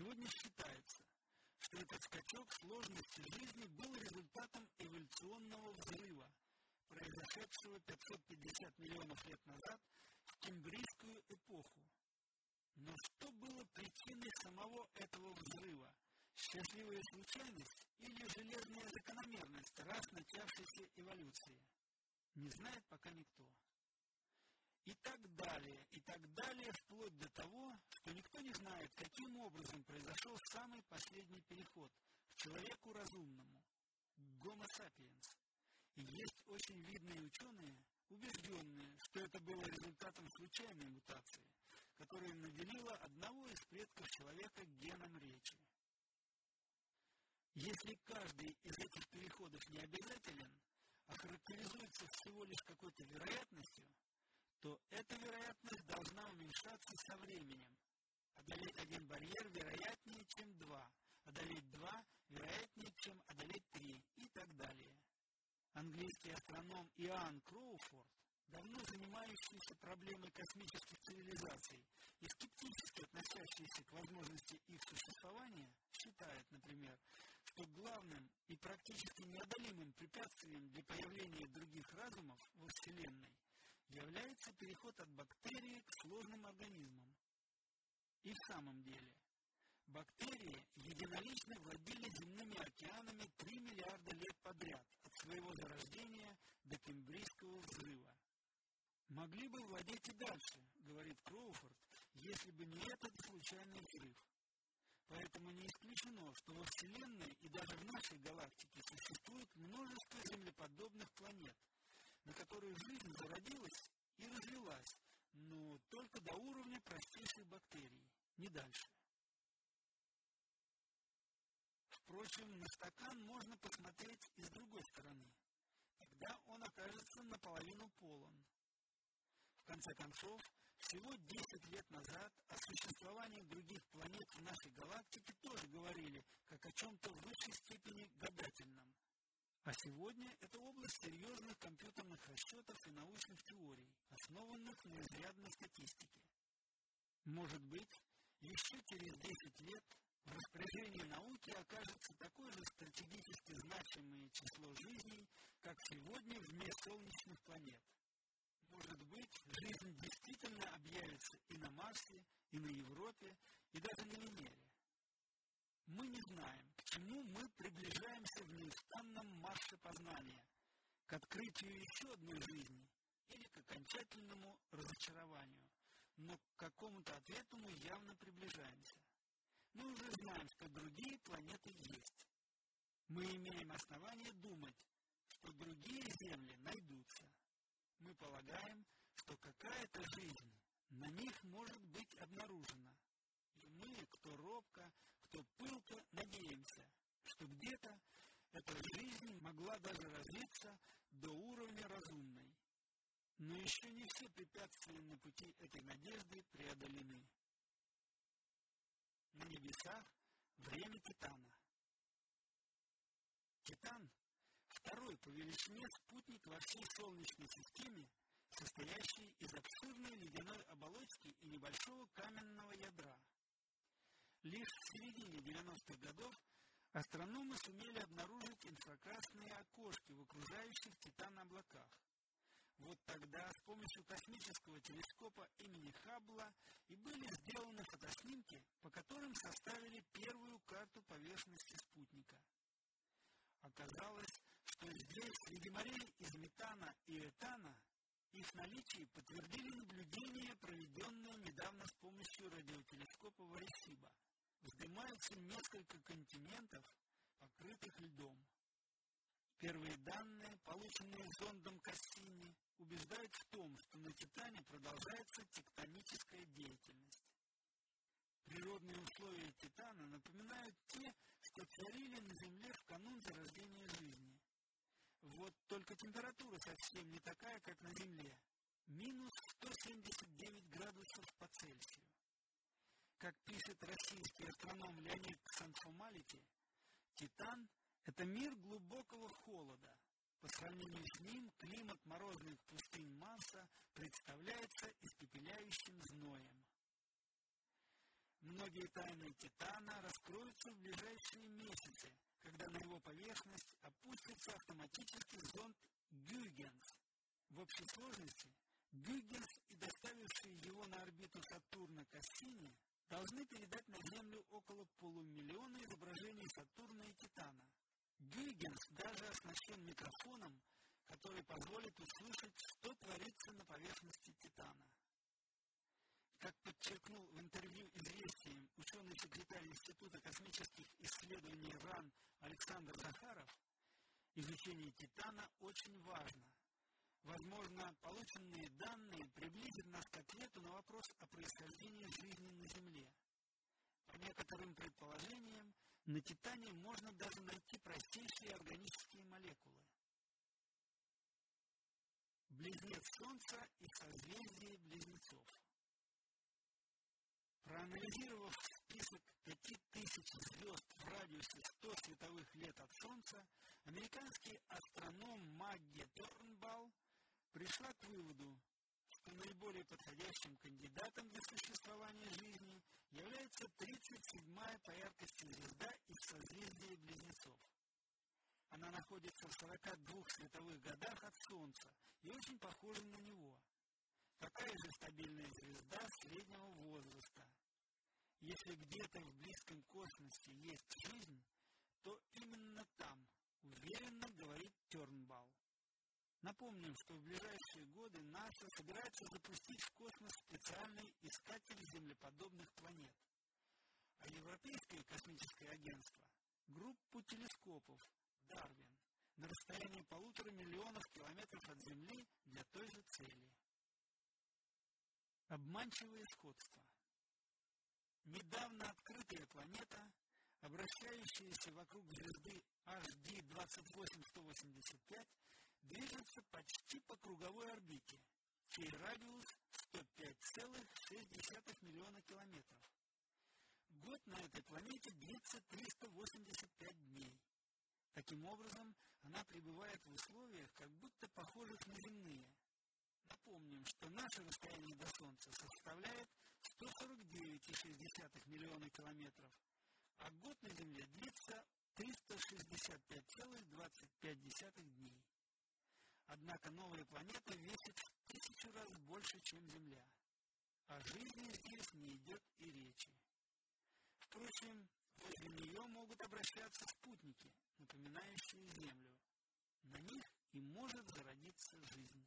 Сегодня считается, что этот скачок сложности жизни был результатом эволюционного взрыва, произошедшего 550 миллионов лет назад в Кембрийскую эпоху. Но что было причиной самого этого взрыва? Счастливая случайность или железная закономерность раз начавшейся эволюции? Не знает пока никто. И так далее, и так далее, вплоть до того, что никто не знает, каким образом произошел самый последний переход к человеку разумному, к Homo sapiens. И есть очень видные ученые, убежденные, что это было результатом случайной мутации, которая наделила одного из предков человека геном речи. Если каждый из этих переходов не обязателен, а характеризуется всего лишь какой-то вероятностью, то эта вероятность должна уменьшаться со временем. Одолеть один барьер вероятнее, чем два, одолеть два вероятнее, чем одолеть три и так далее. Английский астроном Иоанн Кроуфорд, давно занимающийся проблемой космических цивилизаций и скептически относящийся к возможности их существования, считает, например, что главным и практически неодолимым препятствием для появления других разумов во Вселенной является переход от бактерии к сложным организмам. И в самом деле, бактерии единолично владели земными океанами 3 миллиарда лет подряд, от своего зарождения до Кембрийского взрыва. Могли бы владеть и дальше, говорит Кроуфорд, если бы не этот случайный взрыв. Поэтому не исключено, что во Вселенной и даже в нашей галактике существует множество землеподобных планет, на которых жизнь зародилась и развилась, но только до уровня простейших бактерий, не дальше. Впрочем, на стакан можно посмотреть и с другой стороны. Тогда он окажется наполовину полон. В конце концов, всего 10 лет назад о существовании других планет в нашей галактике тоже говорили, как о чем-то в высшей степени гадательном. А сегодня это область серьезных компьютерных расчетов и научных теорий, основанных на изрядной статистике. Может быть, еще через 10 лет в распоряжении науки окажется такое же стратегически значимое число жизней, как сегодня вне солнечных планет – может быть, жизнь действительно объявится и на Марсе, и на Европе, и даже на Венере. Мы не знаем, чему мы приближаемся в неустанном марше познания, к открытию еще одной жизни или к окончательному разочарованию, но к какому-то ответу мы явно приближаемся. Мы уже знаем, что другие планеты есть. Мы имеем основание думать, что другие Земли найдутся мы полагаем, что какая-то жизнь на них может быть обнаружена. И мы, кто робко, кто пылко, надеемся, что где-то эта жизнь могла даже развиться до уровня разумной. Но еще не все препятствия на пути этой надежды преодолены. На небесах время Титана. Титан Второй по величине спутник во всей Солнечной системе, состоящий из обширной ледяной оболочки и небольшого каменного ядра. Лишь в середине 90-х годов астрономы сумели обнаружить инфракрасные окошки в окружающих Титан облаках. Вот тогда с помощью космического телескопа имени Хаббла и были сделаны фотоснимки, по которым составили первую карту поверхности спутника. Оказалось, что здесь, среди морей из метана и этана, их наличие подтвердили наблюдения, проведенные недавно с помощью радиотелескопа Варисиба. Вздымаются несколько континентов, покрытых льдом. Первые данные, полученные зондом Кассини, убеждают в том, что на Титане продолжается тектоническая деятельность. Природные условия Титана напоминают те, что царили на Земле в канун зарождения жизни. Вот только температура совсем не такая, как на Земле. Минус 179 градусов. Как пишет российский астроном Леонид Ксанфомалики, Титан – это мир глубокого холода. По сравнению с ним климат морозных пустынь Марса представляется испепеляющим зноем. Многие тайны Титана раскроются в ближайшие месяцы, когда на его поверхность опустится автоматический зонд Гюйгенс. В общей сложности Гюйгенс и доставившие его на орбиту Сатурна Кассини должны передать на Землю около полумиллиона изображений Сатурна и Титана. Гюйгенс даже оснащен микрофоном, который позволит услышать, что творится на поверхности Титана. Как подчеркнул в интервью «Известиям» ученый-секретарь Института космических исследований РАН Александр Захаров, изучение Титана очень важно. Возможно, полученные данные приблизят нас к ответу на вопрос о происхождении жизни на Земле. По некоторым предположениям, на Титане можно даже найти простейшие органические молекулы. Близнец Солнца и созвездие Близнецов. Проанализировав список 5000 звезд в радиусе 100 световых лет от Солнца, американский астроном Магги Торнбал пришла к выводу, что наиболее подходящим кандидатом для существования жизни является 37-я по яркости звезда из созвездия Близнецов. Она находится в 42 световых годах от Солнца и очень похожа на него. Такая же стабильная звезда среднего возраста. Если где-то в близком космосе есть жизнь, то именно там, уверенно говорит Тернбал. Напомним, что в ближайшие годы НАСА собирается запустить в космос специальный искатель землеподобных планет. А Европейское космическое агентство – группу телескопов «Дарвин» на расстоянии полутора миллионов километров от Земли для той же цели. Обманчивое сходство. Недавно открытая планета, обращающаяся вокруг звезды HD 28185, движется почти по круговой орбите, чей радиус 105,6 миллиона километров. Год на этой планете длится 385 дней. Таким образом, она пребывает в условиях, как будто похожих на земные. Напомним, что наше расстояние до Солнца составляет 149,6 миллиона километров, а год на Земле длится 365,25 дней. Однако новая планета весит в тысячу раз больше, чем Земля. О жизни здесь не идет и речи. Впрочем, возле нее могут обращаться спутники, напоминающие Землю. На них и может зародиться жизнь.